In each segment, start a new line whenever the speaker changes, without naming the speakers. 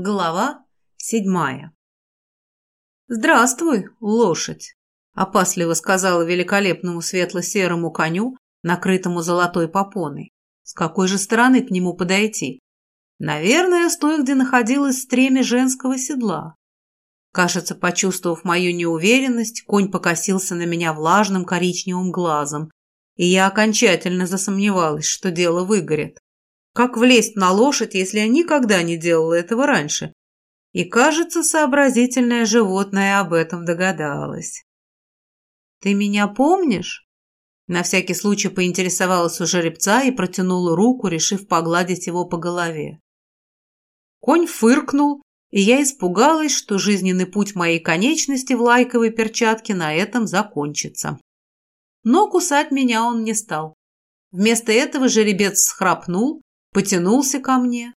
Глава седьмая «Здравствуй, лошадь!» – опасливо сказала великолепному светло-серому коню, накрытому золотой попоной. С какой же стороны к нему подойти? Наверное, с той, где находилось стремя женского седла. Кажется, почувствовав мою неуверенность, конь покосился на меня влажным коричневым глазом, и я окончательно засомневалась, что дело выгорит. Как влезть на лошадь, если я никогда не делала этого раньше? И, кажется, сообразительное животное об этом догадалось. «Ты меня помнишь?» На всякий случай поинтересовалась у жеребца и протянула руку, решив погладить его по голове. Конь фыркнул, и я испугалась, что жизненный путь моей конечности в лайковой перчатке на этом закончится. Но кусать меня он не стал. Вместо этого жеребец схрапнул, потянулся ко мне,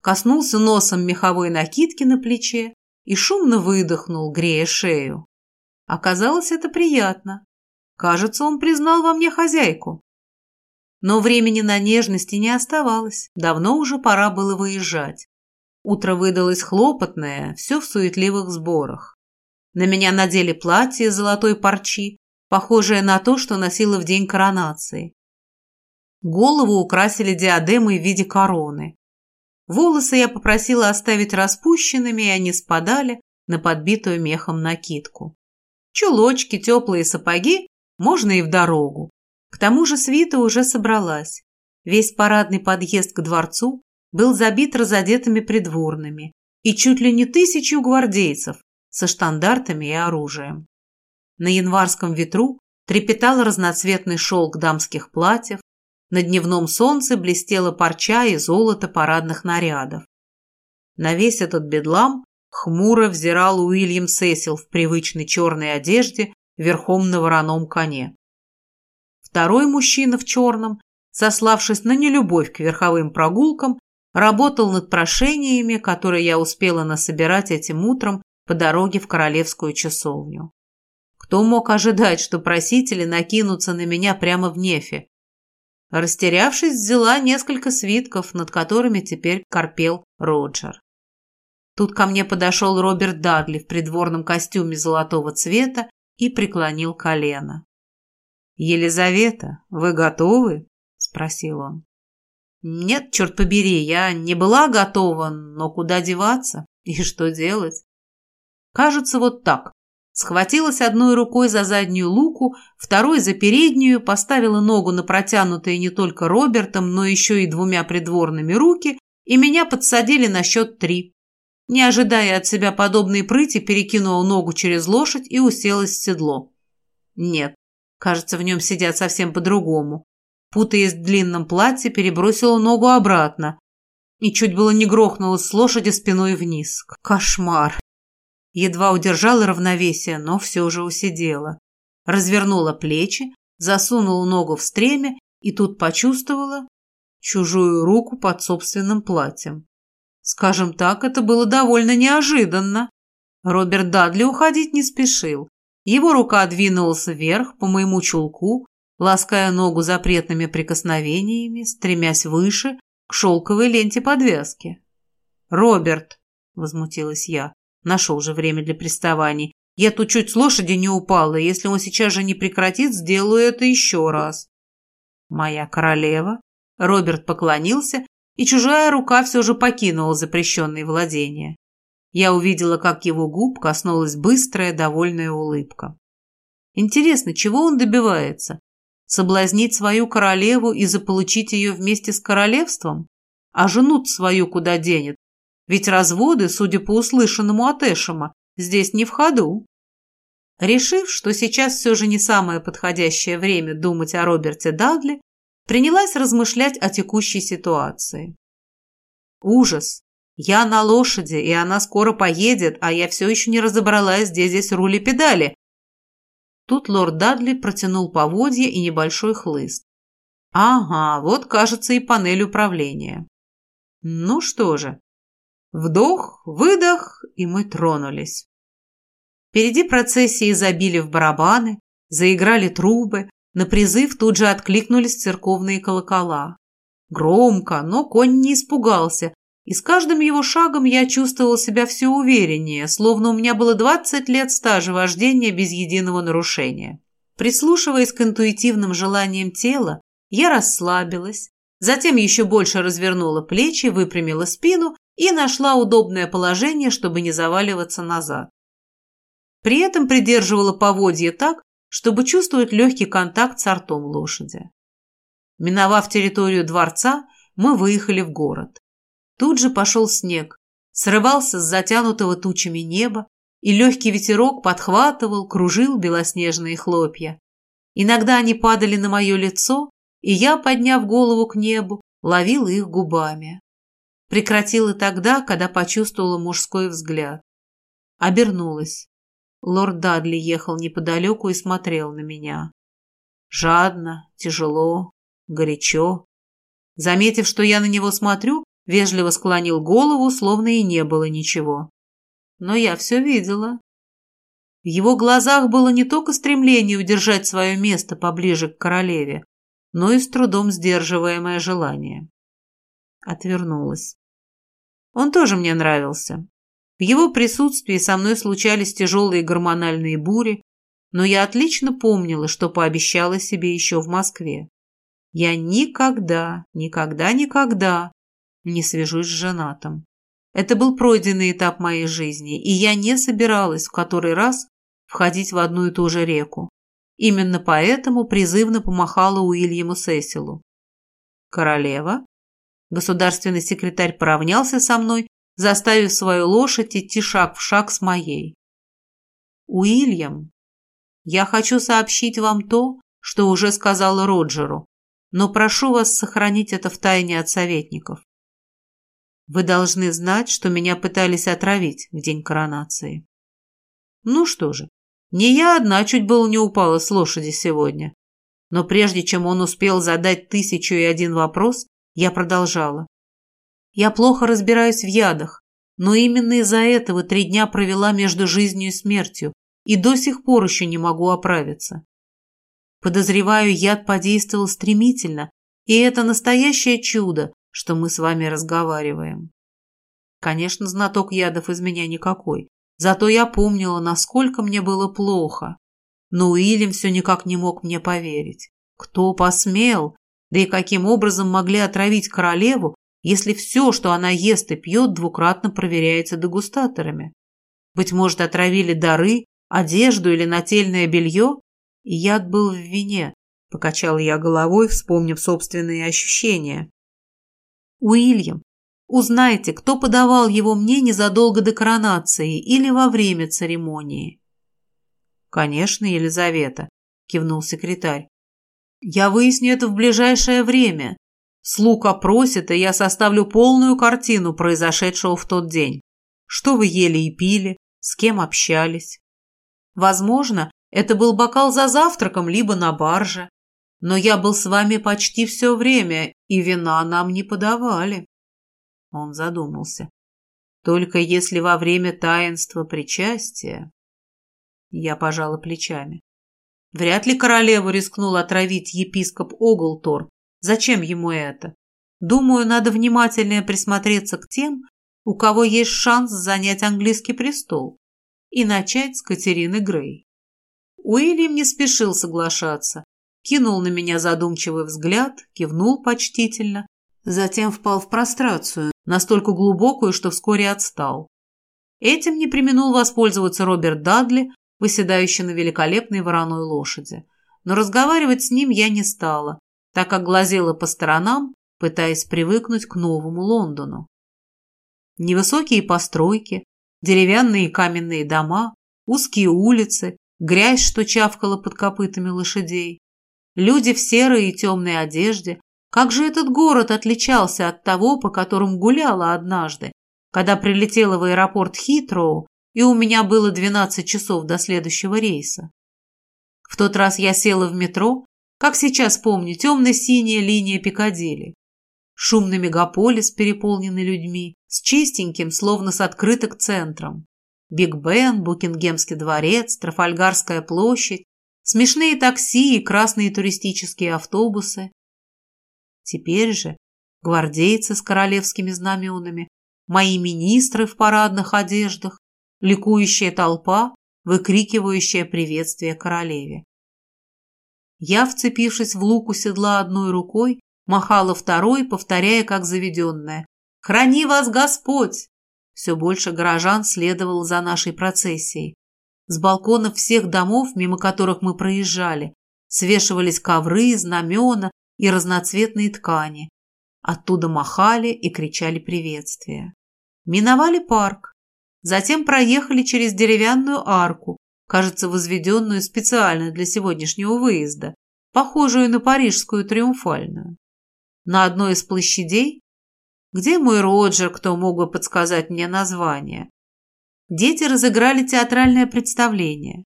коснулся носом меховой накидки на плече и шумно выдохнул, грея шею. Оказалось, это приятно. Кажется, он признал во мне хозяйку. Но времени на нежности не оставалось, давно уже пора было выезжать. Утро выдалось хлопотное, все в суетливых сборах. На меня надели платье золотой парчи, похожее на то, что носила в день коронации. Голову украсили диадемой в виде короны. Волосы я попросила оставить распущенными, и они спадали на подбитую мехом накидку. Чулочки, теплые сапоги можно и в дорогу. К тому же свита уже собралась. Весь парадный подъезд к дворцу был забит разодетыми придворными и чуть ли не тысячу гвардейцев со штандартами и оружием. На январском ветру трепетал разноцветный шелк дамских платьев, на дневном солнце блестела парча и золото парадных нарядов. На весь этот бедлам хмуро взирал Уильям Сесил в привычной черной одежде верхом на вороном коне. Второй мужчина в черном, сославшись на нелюбовь к верховым прогулкам, работал над прошениями, которые я успела насобирать этим утром по дороге в королевскую часовню. Кто мог ожидать, что просители накинутся на меня прямо в нефе? Растерявшись, взяла несколько свитков, над которыми теперь корпел Роджер. Тут ко мне подошел Роберт Дадли в придворном костюме золотого цвета и преклонил колено. «Елизавета, вы готовы?» – спросил он. «Нет, черт побери, я не была готова, но куда деваться и что делать?» «Кажется, вот так схватилась одной рукой за заднюю луку, второй за переднюю, поставила ногу на протянутые не только Робертом, но еще и двумя придворными руки, и меня подсадили на счет три. Не ожидая от себя подобной прыти, перекинула ногу через лошадь и уселась в седло. Нет, кажется, в нем сидят совсем по-другому. Путаясь в длинном платье, перебросила ногу обратно и чуть было не грохнулась с лошади спиной вниз. Кошмар! Едва удержала равновесие, но все же усидела. Развернула плечи, засунула ногу в стремя и тут почувствовала чужую руку под собственным платьем. Скажем так, это было довольно неожиданно. Роберт Дадли уходить не спешил. Его рука двинулась вверх по моему чулку, лаская ногу запретными прикосновениями, стремясь выше, к шелковой ленте подвязки. «Роберт!» — возмутилась я. Нашел же время для приставаний. Я тут чуть с лошади не упала, если он сейчас же не прекратит, сделаю это еще раз. Моя королева. Роберт поклонился, и чужая рука все же покинула запрещенные владения. Я увидела, как его губ коснулась быстрая, довольная улыбка. Интересно, чего он добивается? Соблазнить свою королеву и заполучить ее вместе с королевством? А жену свою куда денет? Ведь разводы, судя по услышанному от Эшема, здесь не в ходу. Решив, что сейчас все же не самое подходящее время думать о Роберте Дадли, принялась размышлять о текущей ситуации. Ужас! Я на лошади, и она скоро поедет, а я все еще не разобралась, где здесь рули педали. Тут лорд Дадли протянул поводья и небольшой хлыст. Ага, вот, кажется, и панель управления. Ну что же, Вдох, выдох, и мы тронулись. Впереди процессии забили в барабаны, заиграли трубы, на призыв тут же откликнулись церковные колокола. Громко, но конь не испугался, и с каждым его шагом я чувствовал себя все увереннее, словно у меня было 20 лет стажа вождения без единого нарушения. Прислушиваясь к интуитивным желаниям тела, я расслабилась, затем еще больше развернула плечи, выпрямила спину и нашла удобное положение, чтобы не заваливаться назад. При этом придерживала поводье так, чтобы чувствовать легкий контакт с ртом лошади. Миновав территорию дворца, мы выехали в город. Тут же пошел снег, срывался с затянутого тучами неба, и легкий ветерок подхватывал, кружил белоснежные хлопья. Иногда они падали на мое лицо, и я, подняв голову к небу, ловил их губами. Прекратила тогда, когда почувствовала мужской взгляд. Обернулась. Лорд Дадли ехал неподалеку и смотрел на меня. Жадно, тяжело, горячо. Заметив, что я на него смотрю, вежливо склонил голову, словно и не было ничего. Но я все видела. В его глазах было не только стремление удержать свое место поближе к королеве, но и с трудом сдерживаемое желание. Отвернулась. Он тоже мне нравился. В его присутствии со мной случались тяжелые гормональные бури, но я отлично помнила, что пообещала себе еще в Москве. Я никогда, никогда, никогда не свяжусь с женатым. Это был пройденный этап моей жизни, и я не собиралась в который раз входить в одну и ту же реку. Именно поэтому призывно помахала Уильяму Сесилу. «Королева?» Государственный секретарь поравнялся со мной, заставив свою лошадь идти шаг в шаг с моей. «Уильям, я хочу сообщить вам то, что уже сказала Роджеру, но прошу вас сохранить это в тайне от советников. Вы должны знать, что меня пытались отравить в день коронации. Ну что же, не я одна чуть было не упала с лошади сегодня. Но прежде чем он успел задать тысячу и один вопрос, я продолжала. Я плохо разбираюсь в ядах, но именно из-за этого три дня провела между жизнью и смертью и до сих пор еще не могу оправиться. Подозреваю, яд подействовал стремительно, и это настоящее чудо, что мы с вами разговариваем. Конечно, знаток ядов из меня никакой, зато я помнила, насколько мне было плохо. Но Уильям все никак не мог мне поверить. Кто посмел? Да и каким образом могли отравить королеву, если все, что она ест и пьет, двукратно проверяется дегустаторами? Быть может, отравили дары, одежду или нательное белье? Яд был в вине, покачала я головой, вспомнив собственные ощущения. Уильям, узнайте, кто подавал его мне незадолго до коронации или во время церемонии. Конечно, Елизавета, кивнул секретарь. Я выясню это в ближайшее время. Слуг опросит, и я составлю полную картину произошедшего в тот день. Что вы ели и пили, с кем общались. Возможно, это был бокал за завтраком, либо на барже. Но я был с вами почти все время, и вина нам не подавали. Он задумался. Только если во время таинства причастия... Я пожала плечами. Вряд ли королеву рискнул отравить епископ Оглтор. Зачем ему это? Думаю, надо внимательнее присмотреться к тем, у кого есть шанс занять английский престол, и начать с Катерины Грей. Уильям не спешил соглашаться, кинул на меня задумчивый взгляд, кивнул почтительно, затем впал в прострацию, настолько глубокую, что вскоре отстал. Этим не применул воспользоваться Роберт Дадли, выседающий на великолепной вороной лошади. Но разговаривать с ним я не стала, так как глазела по сторонам, пытаясь привыкнуть к новому Лондону. Невысокие постройки, деревянные и каменные дома, узкие улицы, грязь, что чавкала под копытами лошадей, Люди в серой и темной одежде. Как же этот город отличался от того, по которому гуляла однажды, когда прилетела в аэропорт Хитроу, и у меня было 12 часов до следующего рейса. В тот раз я села в метро, как сейчас помню, темно-синяя линия Пикадилли. Шумный мегаполис, переполненный людьми, с чистеньким, словно с открыток центром. Биг Бен, Букингемский дворец, Трафальгарская площадь, смешные такси и красные туристические автобусы. Теперь же гвардейцы с королевскими знаменами, мои министры в парадных одеждах, ликующая толпа, выкрикивающая приветствие королеве. Я, вцепившись в луку седла одной рукой, махала второй, повторяя как заведенная «Храни вас Господь!» Все больше горожан следовало за нашей процессией. С балконов всех домов, мимо которых мы проезжали, свешивались ковры, знамена и разноцветные ткани. Оттуда махали и кричали приветствия. Миновали парк. Затем проехали через деревянную арку, кажется, возведенную специально для сегодняшнего выезда, похожую на парижскую триумфальную. На одной из площадей где мой Роджер, кто мог бы подсказать мне название? Дети разыграли театральное представление.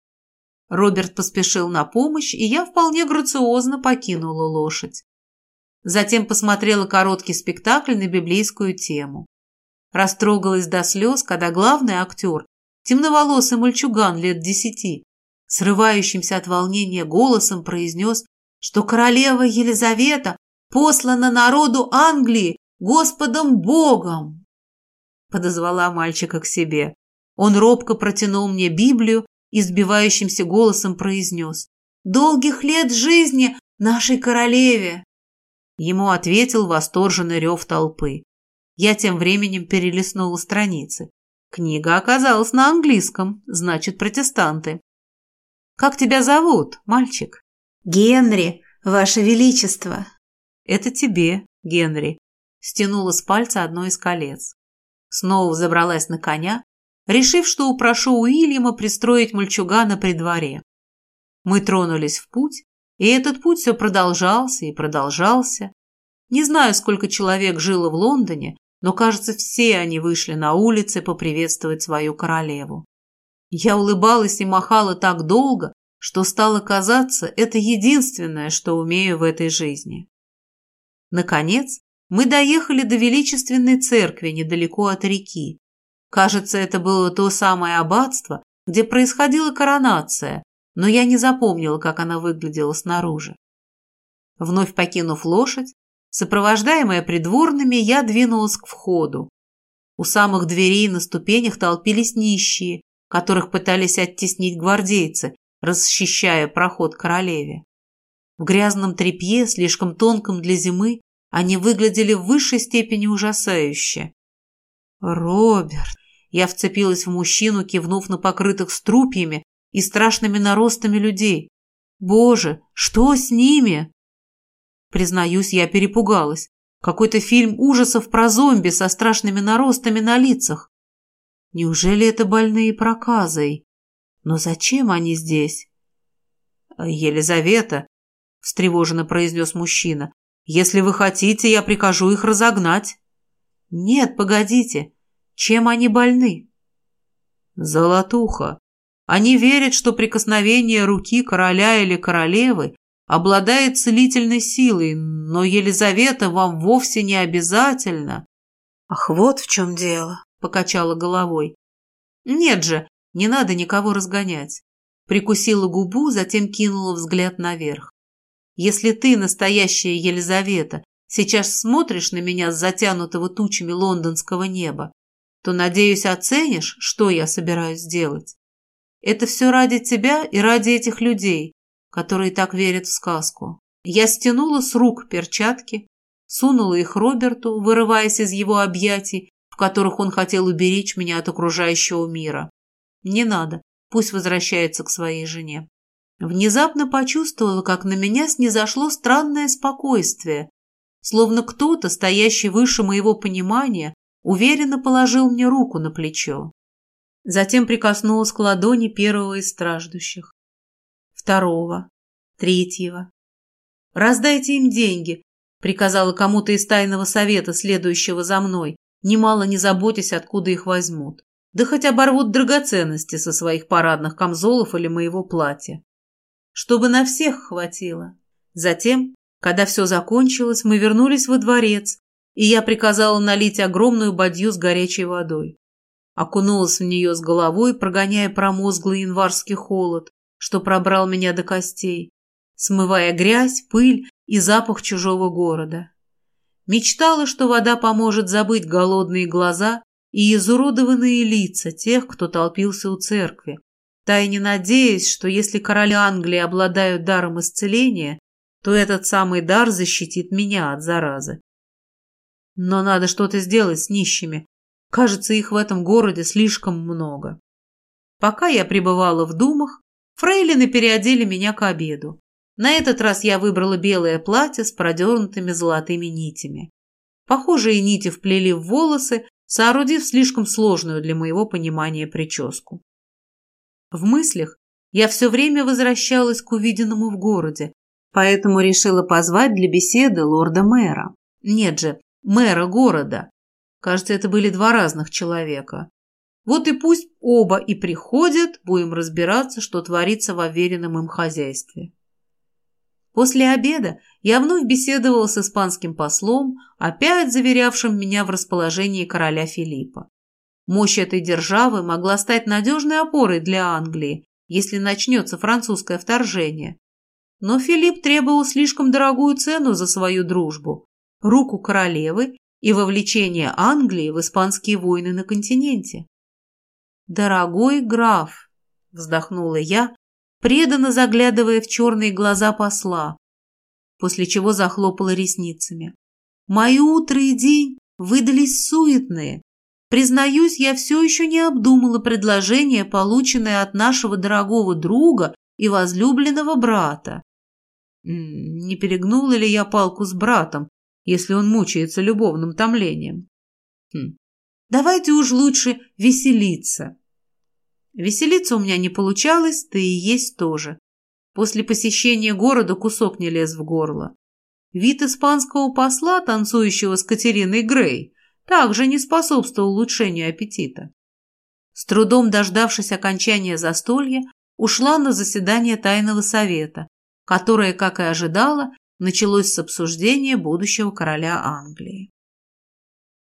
Роберт поспешил на помощь, и я вполне грациозно покинула лошадь. Затем посмотрела короткий спектакль на библейскую тему. Растрогалась до слез, когда главный актер, темноволосый мальчуган лет десяти, срывающимся от волнения голосом произнес, что королева Елизавета послана народу Англии Господом Богом!» Подозвала мальчика к себе. Он робко протянул мне Библию и сбивающимся голосом произнес «Долгих лет жизни нашей королеве!» Ему ответил восторженный рев толпы. Я тем временем перелистнула страницы. Книга оказалась на английском, значит, протестанты. «Как тебя зовут, мальчик?»
«Генри, ваше величество».
«Это тебе, Генри стянула с пальца одно из колец. Снова забралась на коня, решив, что упрошу Уильяма пристроить мальчугана при дворе. Мы тронулись в путь, и этот путь все продолжался и продолжался. Не знаю, сколько человек жило в Лондоне, но, кажется, все они вышли на улицы поприветствовать свою королеву. Я улыбалась и махала так долго, что стало казаться, это единственное, что умею в этой жизни. Наконец, мы доехали до величественной церкви недалеко от реки. Кажется, это было то самое аббатство, где происходила коронация, но я не запомнила, как она выглядела снаружи. Вновь покинув лошадь, сопровождаемая придворными, я двинулась к входу. У самых дверей на ступенях толпились нищие, которых пытались оттеснить гвардейцы, расчищая проход королеве. В грязном тряпье, слишком тонком для зимы, они выглядели в высшей степени ужасающе. «Роберт!» Я вцепилась в мужчину, кивнув на покрытых струпьями и страшными наростами людей. «Боже, что с ними?» Признаюсь, я перепугалась. Какой-то фильм ужасов про зомби со страшными наростами на лицах. Неужели это больные проказой? Но зачем они здесь? «Елизавета», — встревоженно произнес мужчина, если вы хотите, я прикажу их разогнать. Нет, погодите. Чем они больны? Золотуха. Они верят, что прикосновение руки короля или королевы обладает целительной силой, но Елизавета вам вовсе не обязательно.
Ах, вот в чем дело,
покачала головой. Нет же, не надо никого разгонять. Прикусила губу, затем кинула взгляд наверх. Если ты, настоящая Елизавета, сейчас смотришь на меня с затянутого тучами лондонского неба, то, надеюсь, оценишь, что я собираюсь сделать. Это все ради тебя и ради этих людей, которые так верят в сказку. Я стянула с рук перчатки, сунула их Роберту, вырываясь из его объятий, в которых он хотел уберечь меня от окружающего мира. Не надо, пусть возвращается к своей жене. Внезапно почувствовала, как на меня снизошло странное спокойствие, словно кто-то, стоящий выше моего понимания, уверенно положил мне руку на плечо. Затем прикоснулась к ладони первого из страждущих, второго, третьего. «Раздайте им деньги», — приказала кому-то из тайного совета, следующего за мной, немало не заботясь, откуда их возьмут. Да хоть оборвут драгоценности со своих парадных камзолов или моего платья чтобы на всех хватило. Затем, когда все закончилось, мы вернулись во дворец, и я приказала налить огромную бадью с горячей водой. Окунулась в нее с головой, прогоняя промозглый январский холод, что пробрал меня до костей, смывая грязь, пыль и запах чужого города. Мечтала, что вода поможет забыть голодные глаза и изуродованные лица тех, кто толпился у церкви, тайне надеясь, что если короли Англии обладают даром исцеления, то этот самый дар защитит меня от заразы. Но надо что-то сделать с нищими. Кажется, их в этом городе слишком много. Пока я пребывала в думах, фрейлины переодели меня к обеду. На этот раз я выбрала белое платье с продернутыми золотыми нитями. Похожие нити вплели в волосы, соорудив слишком сложную для моего понимания прическу. В мыслях я все время возвращалась к увиденному в городе, поэтому решила позвать для беседы лорда-мэра. Нет же, мэра города. Кажется, это были два разных человека. Вот и пусть оба и приходят, будем разбираться, что творится в уверенном им хозяйстве. После обеда я вновь беседовала с испанским послом, опять заверявшим меня в расположении короля Филиппа. Мощь этой державы могла стать надежной опорой для Англии, если начнется французское вторжение. Но Филипп требовал слишком дорогую цену за свою дружбу, руку королевы и вовлечение Англии в испанские войны на континенте. «Дорогой граф», — вздохнула я, преданно заглядывая в черные глаза посла, после чего захлопала ресницами. «Мои утро и день выдались суетные. Признаюсь, я все еще не обдумала предложение, полученное от нашего дорогого друга и возлюбленного брата. Не перегнула ли я палку с братом, если он мучается любовным томлением? Хм. Давайте уж лучше веселиться. Веселиться у меня не получалось, да и есть тоже. После посещения города кусок не лез в горло. Вид испанского посла, танцующего с Катериной Грей, также не способствовал улучшению аппетита. С трудом дождавшись окончания застолья, ушла на заседание тайного совета, которое, как и ожидала, началось с обсуждения будущего короля Англии.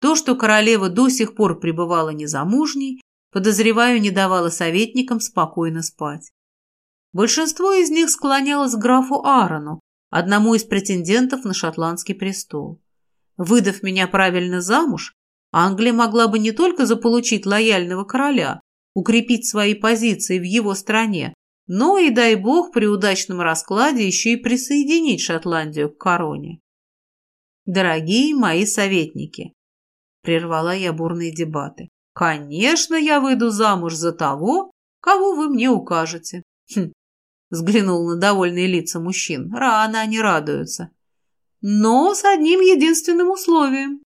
То, что королева до сих пор пребывала незамужней, подозреваю, не давало советникам спокойно спать. Большинство из них склонялось к графу Аарону, одному из претендентов на шотландский престол. Выдав меня правильно замуж, Англия могла бы не только заполучить лояльного короля, укрепить свои позиции в его стране, но и, дай бог, при удачном раскладе еще и присоединить Шотландию к короне. Дорогие мои советники, прервала я бурные дебаты, конечно, я выйду замуж за того, кого вы мне укажете. Хм, взглянул на довольные лица мужчин. Рано они радуются но с одним единственным условием.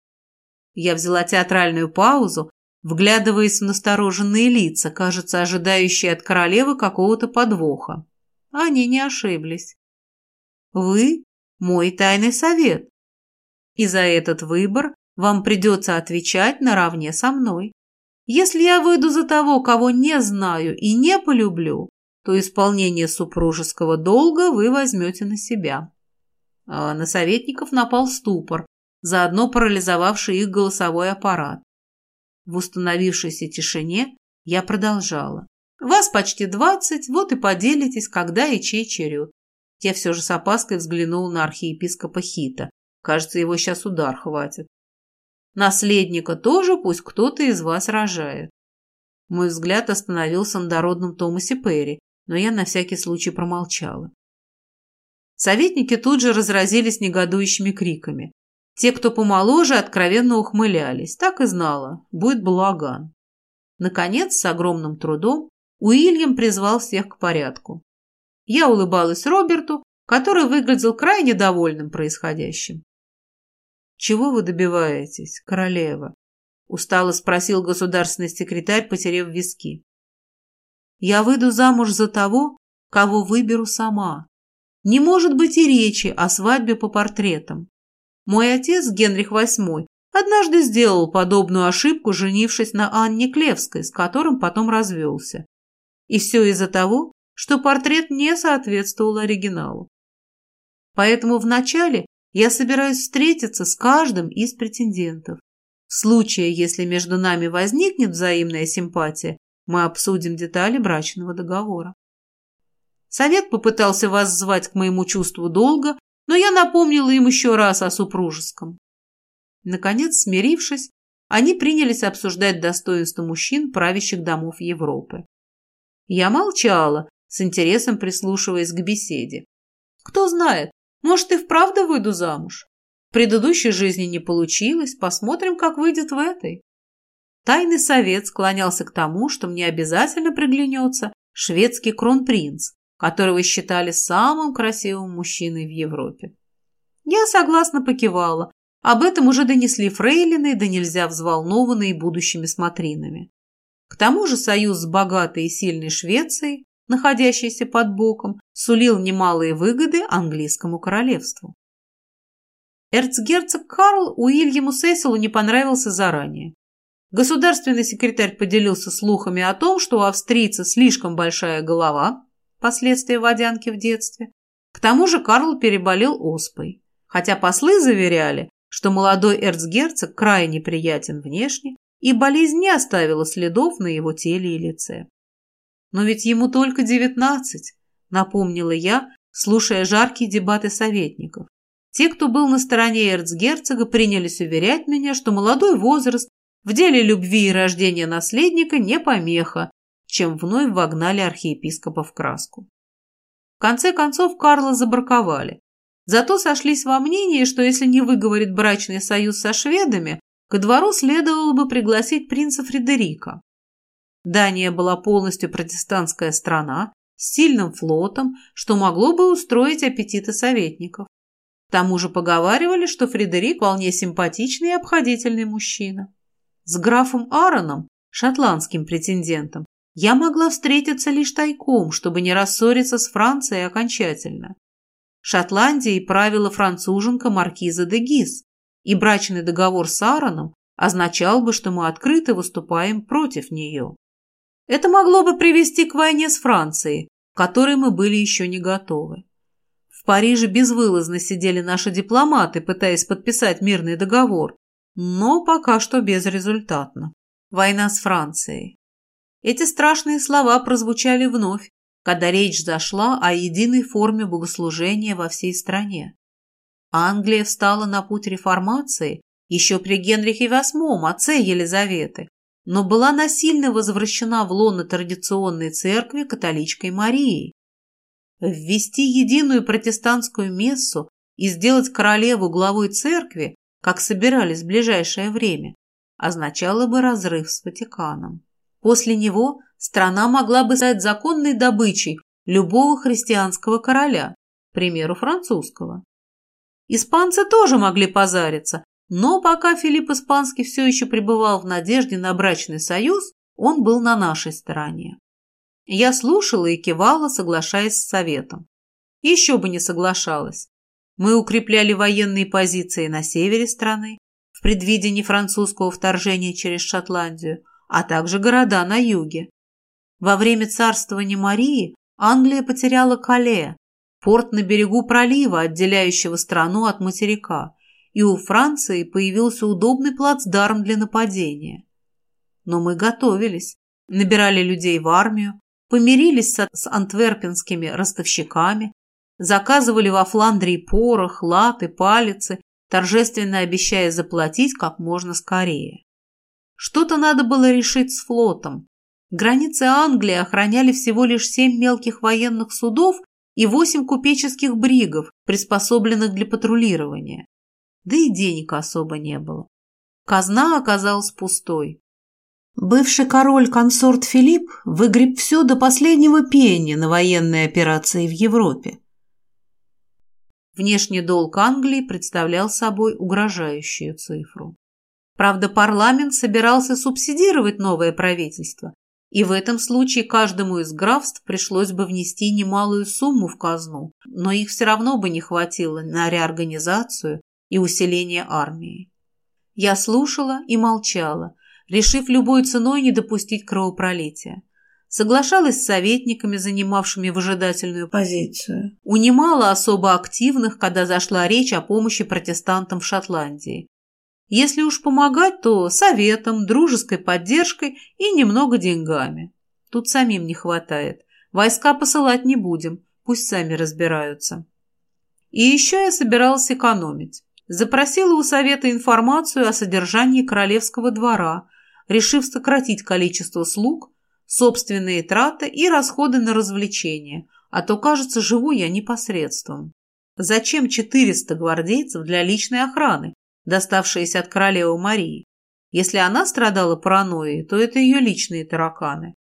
Я взяла театральную паузу, вглядываясь в настороженные лица, кажется, ожидающие от королевы какого-то подвоха. Они не ошиблись. Вы – мой тайный совет, и за этот выбор вам придется отвечать наравне со мной. Если я выйду за того, кого не знаю и не полюблю, то исполнение супружеского долга вы возьмете на себя. А на советников напал ступор, заодно парализовавший их голосовой аппарат. В установившейся тишине я продолжала. «Вас почти двадцать, вот и поделитесь, когда и чей черед». Я все же с опаской взглянул на архиепископа Хита. Кажется, его сейчас удар хватит. Наследника тоже пусть кто-то из вас рожает. Мой взгляд остановился на дородном Томасе Перри, но я на всякий случай промолчала. Советники тут же разразились негодующими криками. Те, кто помоложе, откровенно ухмылялись. Так и знала, будет балаган. Наконец, с огромным трудом, Уильям призвал всех к порядку. Я улыбалась Роберту, который выглядел крайне довольным происходящим. «Чего вы добиваетесь, королева?» – устало спросил государственный секретарь, потеряв виски. «Я выйду замуж за того, кого выберу сама», не может быть и речи о свадьбе по портретам. Мой отец, Генрих VIII, однажды сделал подобную ошибку, женившись на Анне Клевской, с которым потом развелся. И все из-за того, что портрет не соответствовал оригиналу. Поэтому вначале я собираюсь встретиться с каждым из претендентов. В случае, если между нами возникнет взаимная симпатия, мы обсудим детали брачного договора. Совет попытался вас звать к моему чувству долго, но я напомнила им еще раз о супружеском. Наконец, смирившись, они принялись обсуждать достоинства мужчин правящих домов Европы. Я молчала, с интересом прислушиваясь к беседе. Кто знает, может и вправду выйду замуж. В предыдущей жизни не получилось, посмотрим, как выйдет в этой. Тайный совет склонялся к тому, что мне обязательно приглянется шведский кронпринц, которого считали самым красивым мужчиной в Европе. Я согласно покивала. Об этом уже донесли фрейлины, да нельзя взволнованные будущими смотринами. К тому же союз с богатой и сильной Швецией, находящейся под боком, сулил немалые выгоды английскому королевству. Эрцгерцог Карл Уильяму Сесилу не понравился заранее. Государственный секретарь поделился слухами о том, что у австрийца слишком большая голова, последствия водянки в детстве. К тому же Карл переболел оспой, хотя послы заверяли, что молодой эрцгерцог крайне приятен внешне, и болезнь не оставила следов на его теле и лице. «Но ведь ему только девятнадцать», — напомнила я, слушая жаркие дебаты советников. Те, кто был на стороне эрцгерцога, принялись уверять меня, что молодой возраст в деле любви и рождения наследника не помеха, чем вновь вогнали архиепископа в краску. В конце концов Карла забраковали. Зато сошлись во мнении, что если не выговорит брачный союз со шведами, ко двору следовало бы пригласить принца Фредерика. Дания была полностью протестантская страна, с сильным флотом, что могло бы устроить аппетиты советников. К тому же поговаривали, что Фредерик вполне симпатичный и обходительный мужчина. С графом Аароном, шотландским претендентом, я могла встретиться лишь тайком, чтобы не рассориться с Францией окончательно. Шотландией правила француженка маркиза де Гис, и брачный договор с Аароном означал бы, что мы открыто выступаем против нее. Это могло бы привести к войне с Францией, к которой мы были еще не готовы. В Париже безвылазно сидели наши дипломаты, пытаясь подписать мирный договор, но пока что безрезультатно. Война с Францией. Эти страшные слова прозвучали вновь, когда речь зашла о единой форме богослужения во всей стране. Англия встала на путь реформации еще при Генрихе VIII, отце Елизаветы, но была насильно возвращена в лоно традиционной церкви католичкой Марией. Ввести единую протестантскую мессу и сделать королеву главой церкви, как собирались в ближайшее время, означало бы разрыв с Ватиканом. После него страна могла бы стать законной добычей любого христианского короля, к примеру, французского. Испанцы тоже могли позариться, но пока Филипп Испанский все еще пребывал в надежде на брачный союз, он был на нашей стороне. Я слушала и кивала, соглашаясь с советом. Еще бы не соглашалась. Мы укрепляли военные позиции на севере страны, в предвидении французского вторжения через Шотландию, а также города на юге. Во время царствования Марии Англия потеряла Кале, порт на берегу пролива, отделяющего страну от материка, и у Франции появился удобный плацдарм для нападения. Но мы готовились, набирали людей в армию, помирились с антверпенскими ростовщиками, заказывали во Фландрии порох, латы, палицы, торжественно обещая заплатить как можно скорее. Что-то надо было решить с флотом. Границы Англии охраняли всего лишь семь мелких военных судов и восемь купеческих бригов, приспособленных для патрулирования. Да и денег особо не было. Казна оказалась пустой. Бывший король-консорт Филипп выгреб все до последнего пени на военные операции в Европе. Внешний долг Англии представлял собой угрожающую цифру. Правда, парламент собирался субсидировать новое правительство, и в этом случае каждому из графств пришлось бы внести немалую сумму в казну, но их все равно бы не хватило на реорганизацию и усиление армии. Я слушала и молчала, решив любой ценой не допустить кровопролития. Соглашалась с советниками, занимавшими выжидательную позицию. Унимала особо активных, когда зашла речь о помощи протестантам в Шотландии. Если уж помогать, то советом, дружеской поддержкой и немного деньгами. Тут самим не хватает. Войска посылать не будем, пусть сами разбираются. И еще я собиралась экономить. Запросила у совета информацию о содержании королевского двора, решив сократить количество слуг, собственные траты и расходы на развлечения, а то, кажется, живу я непосредством. Зачем 400 гвардейцев для личной охраны, доставшиеся от королевы Марии? Если она страдала паранойей, то это ее личные тараканы.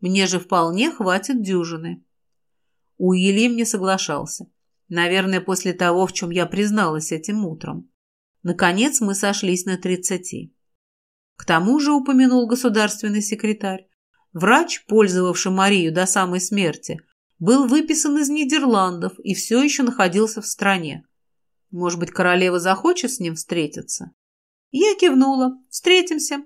Мне же вполне хватит дюжины. Уильям не соглашался. Наверное, после того, в чем я призналась этим утром. Наконец мы сошлись на тридцати. К тому же, упомянул государственный секретарь, врач, пользовавший Марию до самой смерти, был выписан из Нидерландов и все еще находился в стране. Может быть, королева захочет с ним встретиться? Я кивнула. Встретимся.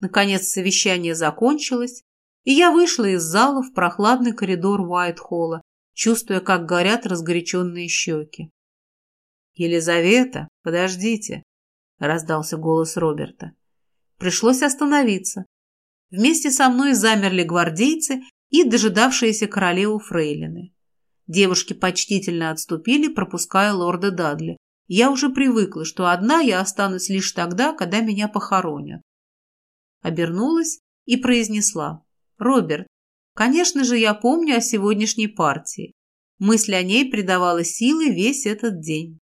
Наконец совещание закончилось, и я вышла из зала в прохладный коридор Уайт-Холла, чувствуя, как горят разгоряченные щеки. «Елизавета, подождите!» — раздался голос Роберта. Пришлось остановиться. Вместе со мной замерли гвардейцы и дожидавшиеся королеву фрейлины. Девушки почтительно отступили, пропуская лорда Дадли, я уже привыкла, что одна я останусь лишь тогда, когда меня похоронят. Обернулась и произнесла. «Роберт, конечно же, я помню о сегодняшней партии. Мысль о ней придавала силы весь этот день».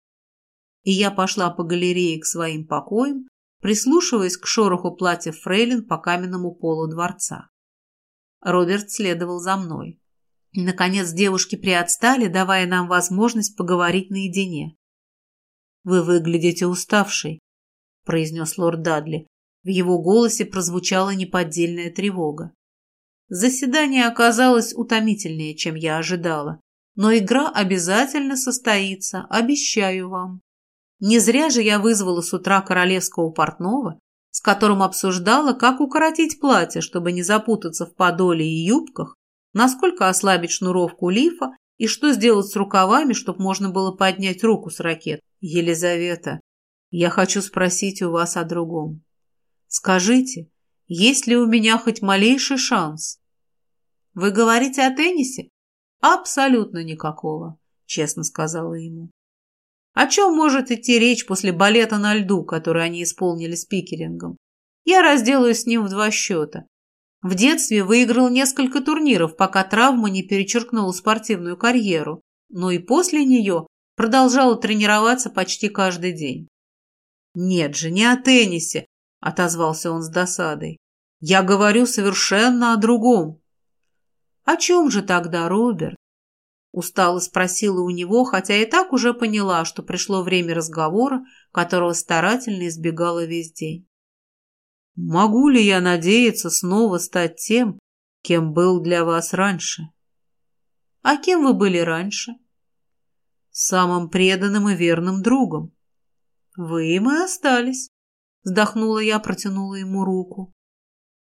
И я пошла по галерее к своим покоям, прислушиваясь к шороху платьев фрейлин по каменному полу дворца. Роберт следовал за мной. Наконец девушки приотстали, давая нам возможность поговорить наедине. «Вы выглядите уставшей», — произнес лорд Дадли. В его голосе прозвучала неподдельная тревога. Заседание оказалось утомительнее, чем я ожидала. Но игра обязательно состоится, обещаю вам. Не зря же я вызвала с утра королевского портного, с которым обсуждала, как укоротить платье, чтобы не запутаться в подоле и юбках, насколько ослабить шнуровку лифа и что сделать с рукавами, чтобы можно было поднять руку с ракет. Елизавета, я хочу спросить у вас о другом. Скажите, есть ли у меня хоть малейший шанс? Вы говорите о теннисе? Абсолютно никакого, честно сказала ему. О чем может идти речь после балета на льду, который они исполнили с пикерингом? Я разделаюсь с ним в два счета. В детстве выиграл несколько турниров, пока травма не перечеркнула спортивную карьеру, но и после нее продолжала тренироваться почти каждый день. «Нет же, не о теннисе», — отозвался он с досадой. «Я говорю совершенно о другом». «О чем же тогда, Роберт?» Устало спросила у него, хотя и так уже поняла, что пришло время разговора, которого старательно избегала весь день. Могу ли я надеяться снова стать тем, кем был для вас раньше? А кем вы были раньше? Самым преданным и верным другом. Вы им и остались. Вздохнула я, протянула ему руку.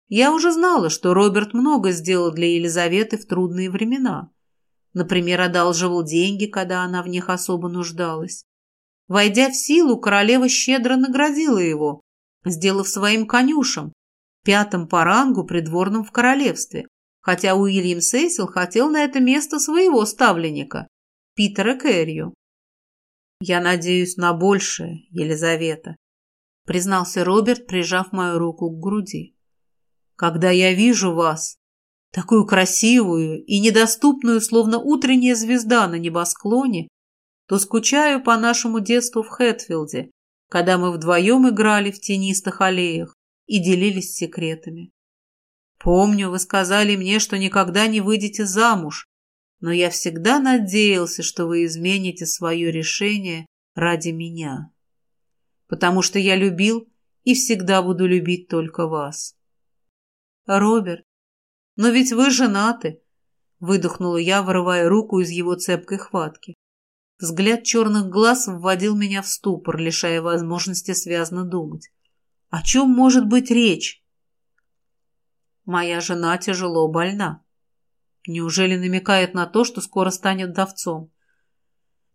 Я уже знала, что Роберт много сделал для Елизаветы в трудные времена. Например, одалживал деньги, когда она в них особо нуждалась. Войдя в силу, королева щедро наградила его, сделав своим конюшем, пятым по рангу придворным в королевстве, хотя Уильям Сейсил хотел на это место своего ставленника, Питера Кэррию. «Я надеюсь на большее, Елизавета», — признался Роберт, прижав мою руку к груди. «Когда я вижу вас, такую красивую и недоступную, словно утренняя звезда на небосклоне, то скучаю по нашему детству в Хэтфилде, когда мы вдвоем играли в тенистых аллеях и делились секретами. Помню, вы сказали мне, что никогда не выйдете замуж, но я всегда надеялся, что вы измените свое решение ради меня. Потому что я любил и всегда буду любить только вас. Роберт, но ведь вы женаты, выдохнула я, вырывая руку из его цепкой хватки. Взгляд черных глаз вводил меня в ступор, лишая возможности связно думать. О чем может быть речь? Моя жена тяжело больна. Неужели намекает на то, что скоро станет давцом?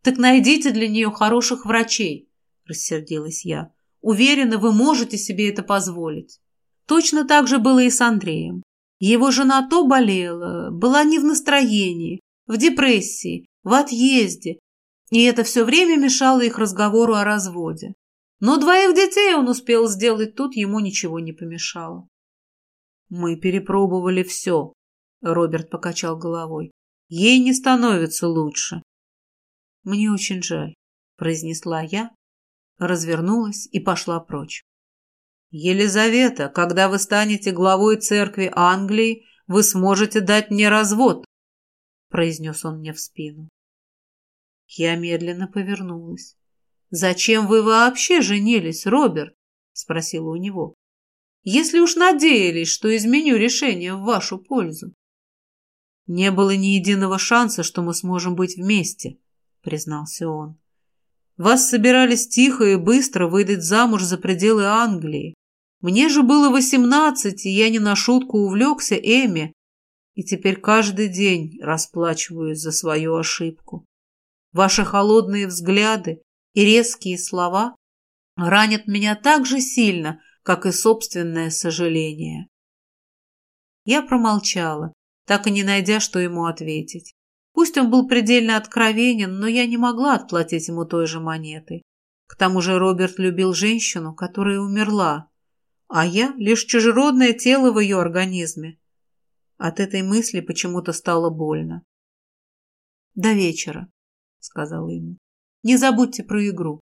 Так найдите для нее хороших врачей, рассердилась я. Уверена, вы можете себе это позволить. Точно так же было и с Андреем. Его жена то болела, была не в настроении, в депрессии, в отъезде, И это все время мешало их разговору о разводе. Но двоих детей он успел сделать тут, ему ничего не помешало. «Мы перепробовали все», — Роберт покачал головой. «Ей не становится лучше». «Мне очень жаль», — произнесла я, развернулась и пошла прочь. «Елизавета, когда вы станете главой церкви Англии, вы сможете дать мне развод», — произнес он мне в спину. Я медленно повернулась. «Зачем вы вообще женились, Роберт?» — спросила у него. «Если уж надеялись, что изменю решение в вашу пользу». «Не было ни единого шанса, что мы сможем быть вместе», — признался он. «Вас собирались тихо и быстро выдать замуж за пределы Англии. Мне же было восемнадцать, и я не на шутку увлекся Эми, и теперь каждый день расплачиваюсь за свою ошибку. Ваши холодные взгляды и резкие слова ранят меня так же сильно, как и собственное сожаление. Я промолчала, так и не найдя, что ему ответить. Пусть он был предельно откровенен, но я не могла отплатить ему той же монетой. К тому же Роберт любил женщину, которая умерла, а я лишь чужеродное тело в ее организме. От этой мысли почему-то стало больно. До вечера сказала ему. Не забудьте про игру.